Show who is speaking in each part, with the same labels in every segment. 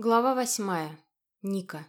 Speaker 1: Глава восьмая. Ника.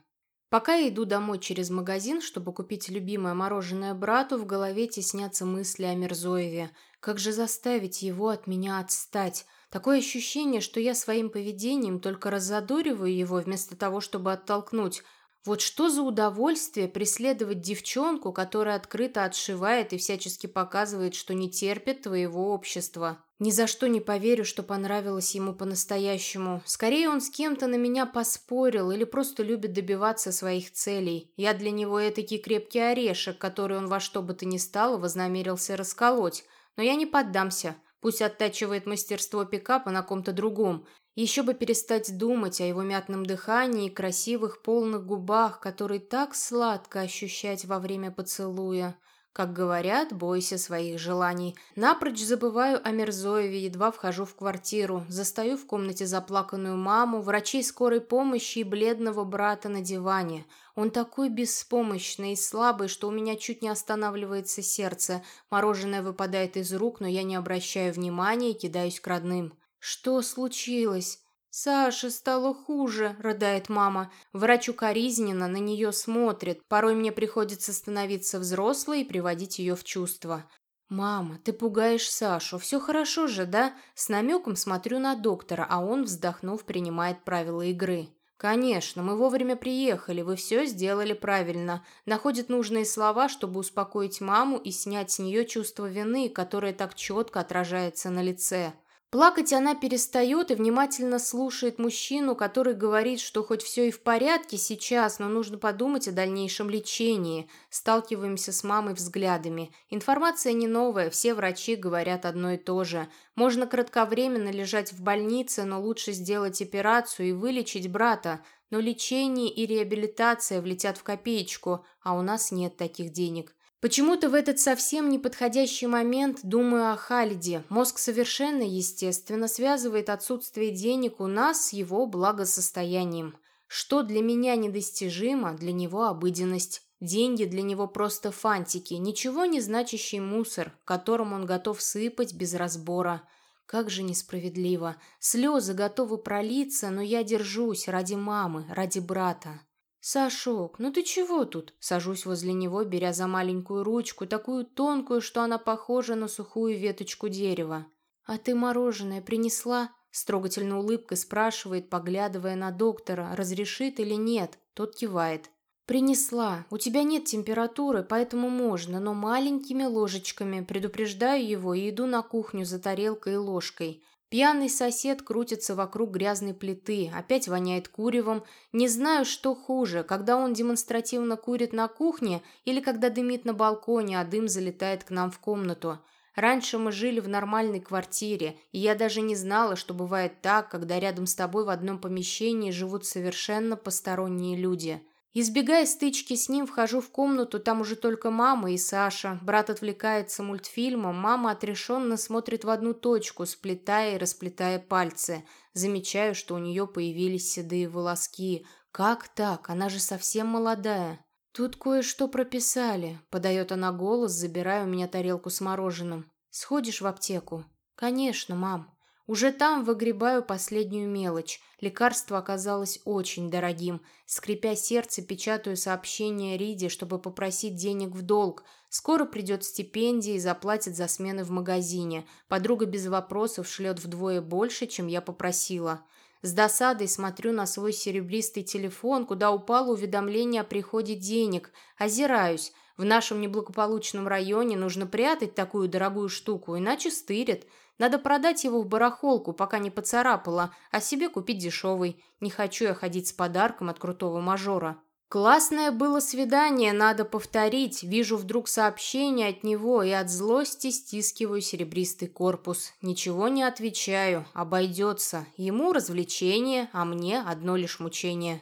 Speaker 1: Пока я иду домой через магазин, чтобы купить любимое мороженое брату, в голове теснятся мысли о Мирзоеве. Как же заставить его от меня отстать? Такое ощущение, что я своим поведением только раззадориваю его, вместо того, чтобы оттолкнуть. Вот что за удовольствие преследовать девчонку, которая открыто отшивает и всячески показывает, что не терпит твоего общества. Ни за что не поверю, что понравилось ему по-настоящему. Скорее, он с кем-то на меня поспорил или просто любит добиваться своих целей. Я для него этакий крепкий орешек, который он во что бы то ни стало вознамерился расколоть. Но я не поддамся. Пусть оттачивает мастерство пикапа на ком-то другом. Еще бы перестать думать о его мятном дыхании и красивых полных губах, которые так сладко ощущать во время поцелуя. Как говорят, бойся своих желаний. Напрочь забываю о Мерзоеве, едва вхожу в квартиру. Застаю в комнате заплаканную маму, врачей скорой помощи и бледного брата на диване. Он такой беспомощный и слабый, что у меня чуть не останавливается сердце. Мороженое выпадает из рук, но я не обращаю внимания и кидаюсь к родным. «Что случилось?» «Саше стало хуже», — рыдает мама. Врач укоризненно на нее смотрит. Порой мне приходится становиться взрослой и приводить ее в чувство. «Мама, ты пугаешь Сашу. Все хорошо же, да?» С намеком смотрю на доктора, а он, вздохнув, принимает правила игры. «Конечно, мы вовремя приехали, вы все сделали правильно». Находит нужные слова, чтобы успокоить маму и снять с нее чувство вины, которое так четко отражается на лице. Плакать она перестает и внимательно слушает мужчину, который говорит, что хоть все и в порядке сейчас, но нужно подумать о дальнейшем лечении. Сталкиваемся с мамой взглядами. Информация не новая, все врачи говорят одно и то же. Можно кратковременно лежать в больнице, но лучше сделать операцию и вылечить брата. Но лечение и реабилитация влетят в копеечку, а у нас нет таких денег. Почему-то в этот совсем неподходящий момент думаю о Халиде. Мозг совершенно естественно связывает отсутствие денег у нас с его благосостоянием. Что для меня недостижимо, для него обыденность. Деньги для него просто фантики, ничего не значащий мусор, которым он готов сыпать без разбора. Как же несправедливо. Слезы готовы пролиться, но я держусь ради мамы, ради брата. «Сашок, ну ты чего тут?» Сажусь возле него, беря за маленькую ручку, такую тонкую, что она похожа на сухую веточку дерева. «А ты мороженое принесла?» С трогательной улыбкой спрашивает, поглядывая на доктора, разрешит или нет. Тот кивает. «Принесла. У тебя нет температуры, поэтому можно, но маленькими ложечками. Предупреждаю его и иду на кухню за тарелкой и ложкой. Пьяный сосед крутится вокруг грязной плиты, опять воняет куревом. Не знаю, что хуже, когда он демонстративно курит на кухне или когда дымит на балконе, а дым залетает к нам в комнату. Раньше мы жили в нормальной квартире, и я даже не знала, что бывает так, когда рядом с тобой в одном помещении живут совершенно посторонние люди. Избегая стычки с ним, вхожу в комнату, там уже только мама и Саша. Брат отвлекается мультфильмом, мама отрешенно смотрит в одну точку, сплетая и расплетая пальцы. Замечаю, что у нее появились седые волоски. Как так? Она же совсем молодая. «Тут кое-что прописали», — подает она голос, забирая у меня тарелку с мороженым. «Сходишь в аптеку?» «Конечно, мам». Уже там выгребаю последнюю мелочь. Лекарство оказалось очень дорогим. Скрипя сердце, печатаю сообщение Риде, чтобы попросить денег в долг. Скоро придет стипендия и заплатит за смены в магазине. Подруга без вопросов шлет вдвое больше, чем я попросила. С досадой смотрю на свой серебристый телефон, куда упало уведомление о приходе денег. Озираюсь. В нашем неблагополучном районе нужно прятать такую дорогую штуку, иначе стырят. Надо продать его в барахолку, пока не поцарапало, а себе купить дешевый. Не хочу я ходить с подарком от крутого мажора. Классное было свидание, надо повторить. Вижу вдруг сообщение от него и от злости стискиваю серебристый корпус. Ничего не отвечаю, обойдется. Ему развлечение, а мне одно лишь мучение.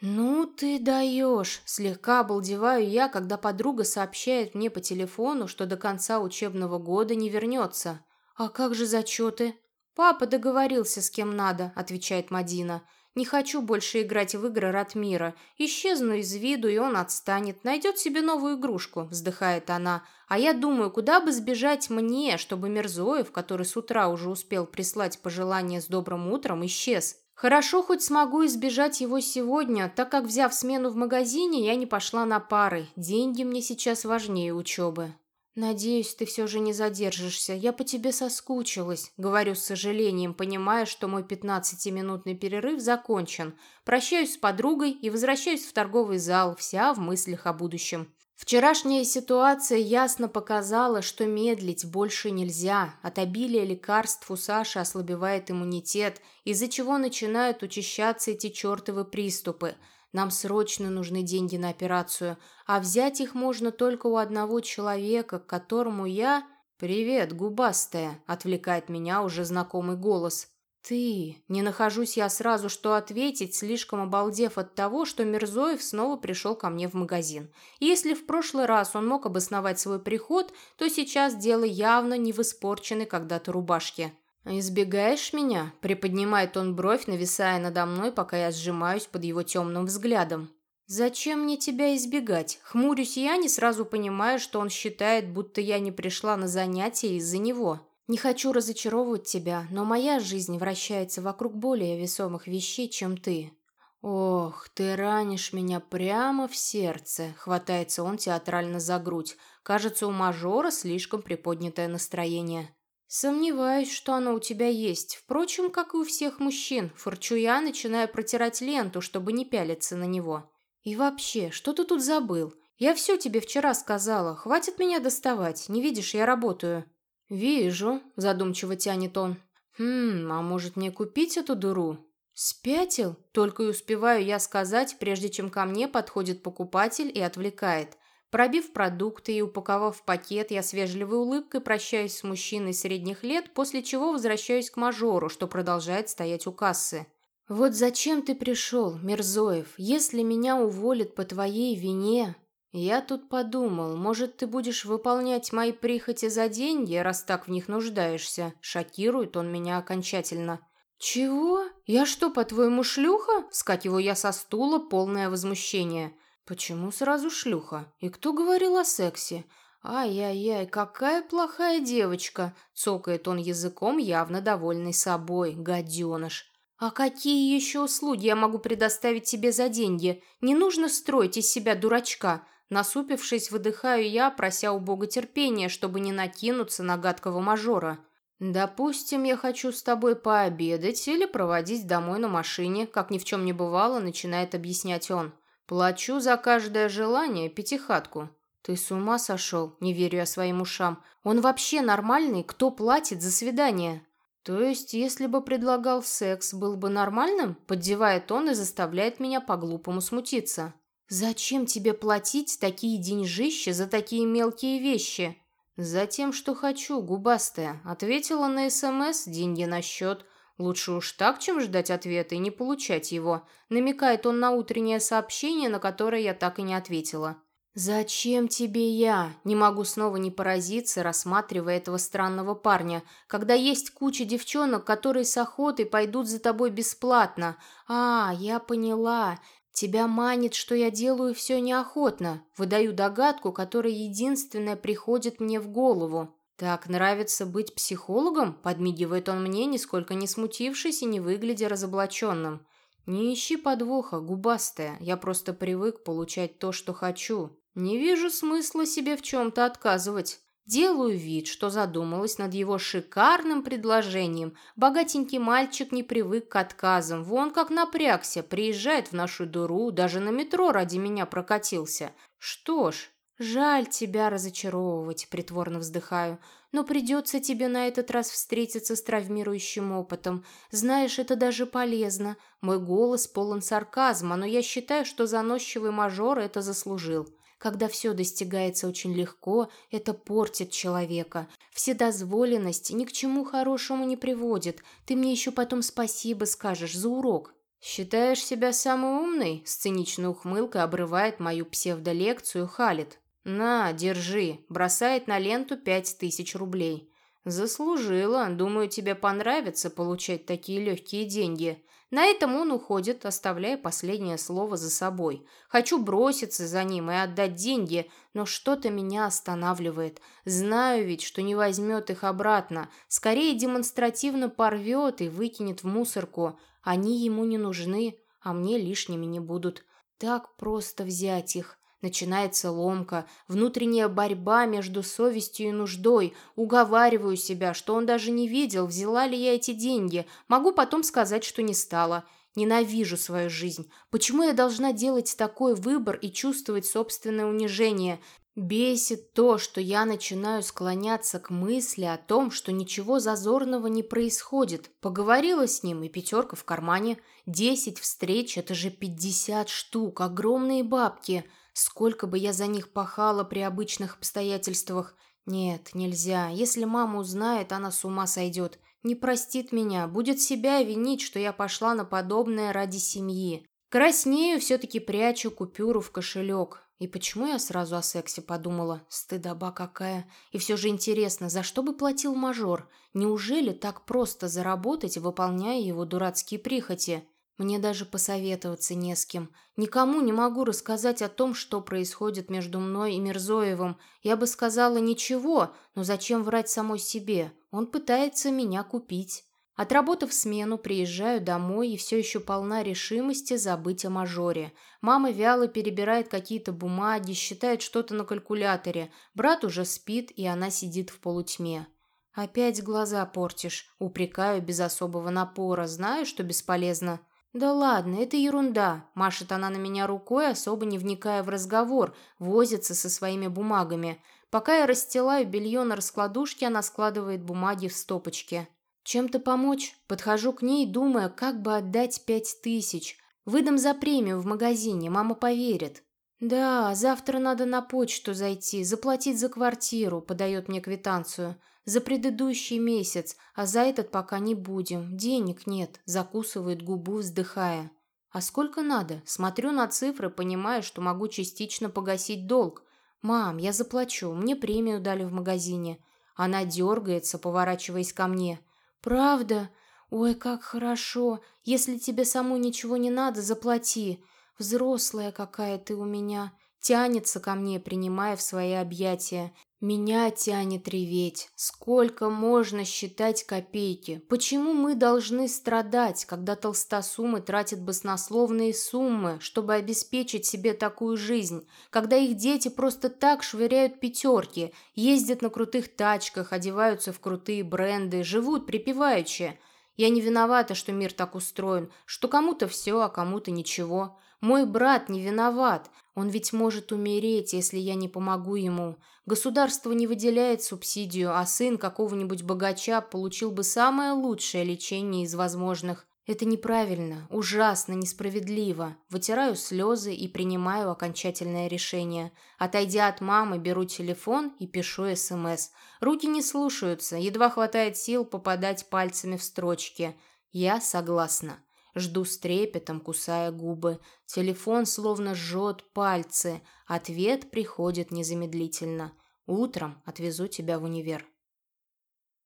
Speaker 1: «Ну ты даешь!» – слегка обалдеваю я, когда подруга сообщает мне по телефону, что до конца учебного года не вернется. «А как же зачеты?» «Папа договорился, с кем надо», — отвечает Мадина. «Не хочу больше играть в игры Ратмира. Исчезну из виду, и он отстанет. Найдет себе новую игрушку», — вздыхает она. «А я думаю, куда бы сбежать мне, чтобы Мерзоев, который с утра уже успел прислать пожелание с добрым утром, исчез?» Хорошо, хоть смогу избежать его сегодня, так как, взяв смену в магазине, я не пошла на пары. Деньги мне сейчас важнее учебы. «Надеюсь, ты все же не задержишься. Я по тебе соскучилась», — говорю с сожалением, понимая, что мой пятнадцатиминутный перерыв закончен. Прощаюсь с подругой и возвращаюсь в торговый зал, вся в мыслях о будущем. Вчерашняя ситуация ясно показала, что медлить больше нельзя. От обилия лекарств у Саши ослабевает иммунитет, из-за чего начинают учащаться эти чертовы приступы. Нам срочно нужны деньги на операцию, а взять их можно только у одного человека, к которому я... «Привет, губастая!» – отвлекает меня уже знакомый голос. «Ты...» Не нахожусь я сразу, что ответить, слишком обалдев от того, что Мирзоев снова пришел ко мне в магазин. Если в прошлый раз он мог обосновать свой приход, то сейчас дело явно не в испорченной когда-то рубашке. «Избегаешь меня?» – приподнимает он бровь, нависая надо мной, пока я сжимаюсь под его темным взглядом. «Зачем мне тебя избегать?» Хмурюсь я, не сразу понимаю, что он считает, будто я не пришла на занятия из-за него. Не хочу разочаровывать тебя, но моя жизнь вращается вокруг более весомых вещей, чем ты. Ох, ты ранишь меня прямо в сердце, хватается он театрально за грудь. Кажется, у мажора слишком приподнятое настроение. Сомневаюсь, что оно у тебя есть. Впрочем, как и у всех мужчин, фырчу я, начиная протирать ленту, чтобы не пялиться на него. И вообще, что ты тут забыл? Я все тебе вчера сказала. Хватит меня доставать. Не видишь, я работаю. «Вижу», – задумчиво тянет он. «Хм, а может мне купить эту дуру?» «Спятил?» – только и успеваю я сказать, прежде чем ко мне подходит покупатель и отвлекает. Пробив продукты и упаковав пакет, я с вежливой улыбкой прощаюсь с мужчиной средних лет, после чего возвращаюсь к мажору, что продолжает стоять у кассы. «Вот зачем ты пришел, Мерзоев? Если меня уволят по твоей вине...» «Я тут подумал, может, ты будешь выполнять мои прихоти за деньги, раз так в них нуждаешься?» Шокирует он меня окончательно. «Чего? Я что, по-твоему, шлюха?» Скакиваю я со стула, полное возмущение. «Почему сразу шлюха? И кто говорил о сексе?» «Ай-яй-яй, какая плохая девочка!» Цокает он языком, явно довольный собой, гаденыш. «А какие еще услуги я могу предоставить тебе за деньги? Не нужно строить из себя дурачка. Насупившись, выдыхаю я, прося у Бога терпения, чтобы не накинуться на гадкого мажора. «Допустим, я хочу с тобой пообедать или проводить домой на машине, как ни в чем не бывало», начинает объяснять он. «Плачу за каждое желание пятихатку». «Ты с ума сошел?» Не верю я своим ушам. «Он вообще нормальный? Кто платит за свидание?» «То есть, если бы предлагал секс, был бы нормальным?» Поддевает он и заставляет меня по-глупому смутиться. «Зачем тебе платить такие деньжища за такие мелкие вещи?» «За тем, что хочу, губастая», — ответила на СМС, деньги на счет. «Лучше уж так, чем ждать ответа и не получать его», — намекает он на утреннее сообщение, на которое я так и не ответила. «Зачем тебе я?» Не могу снова не поразиться, рассматривая этого странного парня. «Когда есть куча девчонок, которые с охотой пойдут за тобой бесплатно. А, я поняла. «Тебя манит, что я делаю все неохотно. Выдаю догадку, которая единственная приходит мне в голову. Так нравится быть психологом?» Подмигивает он мне, нисколько не смутившись и не выглядя разоблаченным. «Не ищи подвоха, губастая. Я просто привык получать то, что хочу. Не вижу смысла себе в чем-то отказывать. Делаю вид, что задумалась над его шикарным предложением. Богатенький мальчик не привык к отказам. Вон как напрягся, приезжает в нашу дуру, даже на метро ради меня прокатился. Что ж, жаль тебя разочаровывать, притворно вздыхаю. Но придется тебе на этот раз встретиться с травмирующим опытом. Знаешь, это даже полезно. Мой голос полон сарказма, но я считаю, что заносчивый мажор это заслужил. Когда все достигается очень легко, это портит человека. Вседозволенность ни к чему хорошему не приводит. Ты мне еще потом спасибо скажешь за урок. «Считаешь себя самый умный?» – с циничной ухмылкой обрывает мою псевдолекцию Халит. «На, держи», – бросает на ленту пять тысяч рублей. «Заслужила. Думаю, тебе понравится получать такие легкие деньги». На этом он уходит, оставляя последнее слово за собой. Хочу броситься за ним и отдать деньги, но что-то меня останавливает. Знаю ведь, что не возьмет их обратно. Скорее демонстративно порвет и выкинет в мусорку. Они ему не нужны, а мне лишними не будут. Так просто взять их. Начинается ломка, внутренняя борьба между совестью и нуждой. Уговариваю себя, что он даже не видел, взяла ли я эти деньги. Могу потом сказать, что не стала. Ненавижу свою жизнь. Почему я должна делать такой выбор и чувствовать собственное унижение? Бесит то, что я начинаю склоняться к мысли о том, что ничего зазорного не происходит. Поговорила с ним, и пятерка в кармане. Десять встреч – это же пятьдесят штук, огромные бабки – Сколько бы я за них пахала при обычных обстоятельствах. Нет, нельзя. Если мама узнает, она с ума сойдет. Не простит меня, будет себя винить, что я пошла на подобное ради семьи. Краснею, все-таки прячу купюру в кошелек. И почему я сразу о сексе подумала? Стыдоба какая. И все же интересно, за что бы платил мажор? Неужели так просто заработать, выполняя его дурацкие прихоти? Мне даже посоветоваться не с кем. Никому не могу рассказать о том, что происходит между мной и Мирзоевым. Я бы сказала ничего, но зачем врать самой себе? Он пытается меня купить. Отработав смену, приезжаю домой и все еще полна решимости забыть о мажоре. Мама вяло перебирает какие-то бумаги, считает что-то на калькуляторе. Брат уже спит, и она сидит в полутьме. «Опять глаза портишь», — упрекаю без особого напора, знаю, что бесполезно. «Да ладно, это ерунда», – машет она на меня рукой, особо не вникая в разговор, возится со своими бумагами. Пока я расстилаю белье на раскладушке, она складывает бумаги в стопочке. «Чем-то помочь?» Подхожу к ней, думая, как бы отдать пять тысяч. Выдам за премию в магазине, мама поверит. «Да, завтра надо на почту зайти, заплатить за квартиру», – подает мне квитанцию. За предыдущий месяц, а за этот пока не будем. Денег нет», – закусывает губу, вздыхая. «А сколько надо?» Смотрю на цифры, понимая, что могу частично погасить долг. «Мам, я заплачу, мне премию дали в магазине». Она дергается, поворачиваясь ко мне. «Правда? Ой, как хорошо. Если тебе саму ничего не надо, заплати. Взрослая какая ты у меня». Тянется ко мне, принимая в свои объятия. Меня тянет реветь. Сколько можно считать копейки? Почему мы должны страдать, когда толстосумы тратят баснословные суммы, чтобы обеспечить себе такую жизнь? Когда их дети просто так швыряют пятерки, ездят на крутых тачках, одеваются в крутые бренды, живут припеваючи? Я не виновата, что мир так устроен, что кому-то все, а кому-то ничего. Мой брат не виноват. Он ведь может умереть, если я не помогу ему. Государство не выделяет субсидию, а сын какого-нибудь богача получил бы самое лучшее лечение из возможных. Это неправильно, ужасно, несправедливо. Вытираю слезы и принимаю окончательное решение. Отойдя от мамы, беру телефон и пишу СМС. Руки не слушаются, едва хватает сил попадать пальцами в строчки. Я согласна. Жду с трепетом, кусая губы. Телефон словно жжет пальцы. Ответ приходит незамедлительно. Утром отвезу тебя в универ.